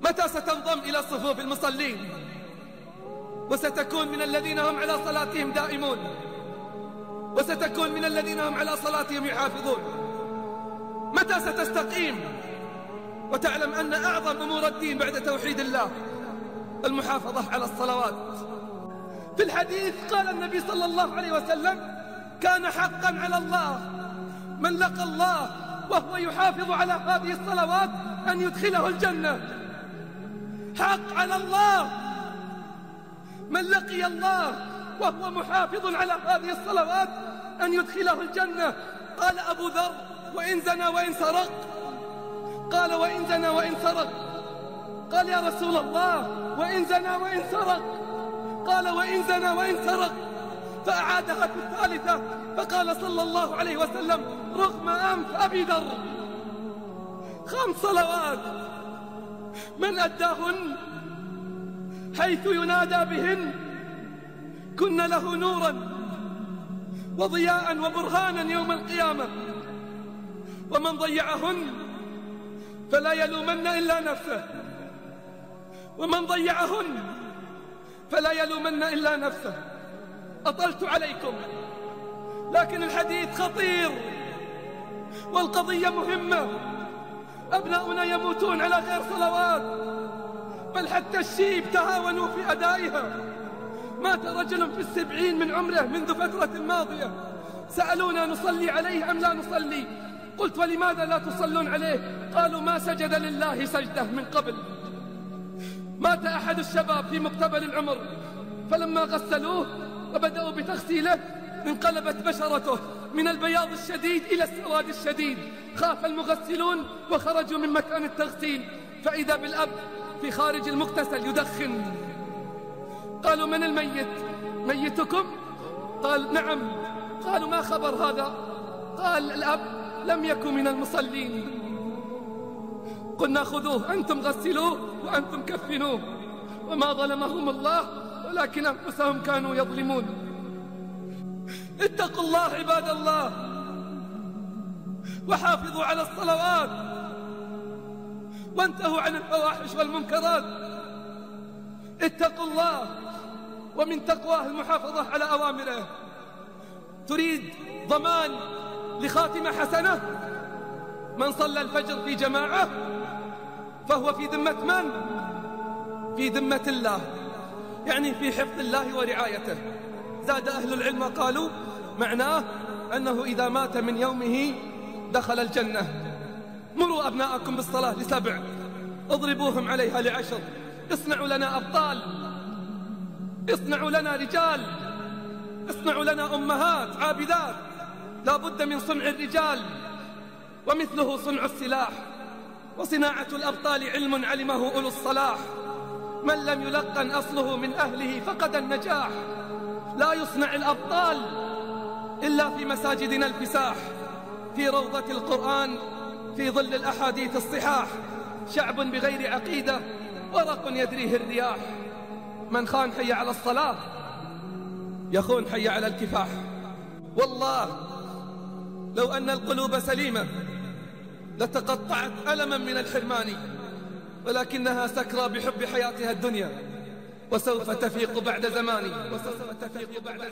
متى ستنضم إلى صفوف المصلين؟ وستكون من الذين هم على صلاتهم دائمون. وستكون من الذين هم على صلاتهم يحافظون. متى ستستقيم؟ وتعلم أن أعظم أمور الدين بعد توحيد الله المحافظة على الصلوات. في الحديث قال النبي صلى الله عليه وسلم كان حقا على الله من لقى الله وهو يحافظ على هذه الصلوات أن يدخله الجنة. حق على الله. من لقي الله وهو محافظ على هذه الصلوات أن يدخله الجنة. قال أبو ذر وإن زنى وإن سرق. قال وإن زنى وإن سرق. قال يا رسول الله وإن زنى وإن سرق. قال وإن زنى وإن سرق. فأعادها في الثالثة. فقال صلى الله عليه وسلم رغم أنف أبي ذر. خمس صلوات. من أداهن حيث ينادى بهن كن له نورا وضياء وبرهانا يوم القيامة ومن ضيعهن فلا يلومن إلا نفسه ومن ضيعهن فلا يلومن إلا نفسه أطلت عليكم لكن الحديث خطير والقضية مهمة أبناؤنا يموتون على غير صلوات. بل حتى الشيب تهاونوا في أدائها. مات رجل في السبعين من عمره منذ فترة ماضية. سألونا نصلي عليه أم لا نصلي؟ قلت ولماذا لا تصلون عليه؟ قالوا ما سجد لله سجدة من قبل. مات أحد الشباب في مقتبل العمر. فلما غسلوه وبدأوا بتغسيله انقلبت بشرته. من البياض الشديد إلى السواد الشديد. خاف المغسلون وخرجوا من مكان التغسيل. فإذا بالأب في خارج المغتسل يدخن. قالوا من الميت؟ ميتكم؟ قال نعم. قالوا ما خبر هذا؟ قال الأب لم يكن من المصلين. قلنا خذوه أنتم غسلوه وأنتم كفنوه. وما ظلمهم الله ولكن أنفسهم كانوا يظلمون. اتقوا الله عباد الله. وحافظوا على الصلوات. وانتهوا عن الفواحش والمنكرات. اتقوا الله. ومن تقواه المحافظة على أوامره. تريد ضمان لخاتمة حسنة؟ من صلى الفجر في جماعة فهو في ذمة من؟ في ذمة الله. يعني في حفظ الله ورعايته. زاد أهل العلم قالوا معناه أنه إذا مات من يومه دخل الجنة. مروا أبناءكم بالصلاة لسبع. اضربوهم عليها لعشر. اصنعوا لنا أبطال. اصنعوا لنا رجال. اصنعوا لنا أمهات عابدات. لا بد من صنع الرجال. ومثله صنع السلاح. وصناعة الأبطال علم علمه أولو الصلاح. من لم يلقن أصله من أهله فقد النجاح. لا يصنع الأبطال إلا في مساجدنا الفساح في روضة القرآن في ظل الأحاديث الصحاح. شعب بغير عقيدة ورق يدريه الرياح. من خان حي على الصلاة يخون حي على الكفاح. والله لو أن القلوب سليمة لتقطعت ألما من الحرمان ولكنها سكرى بحب حياتها الدنيا. وسوف تفيق بعد زمان وسوف تفيق بعد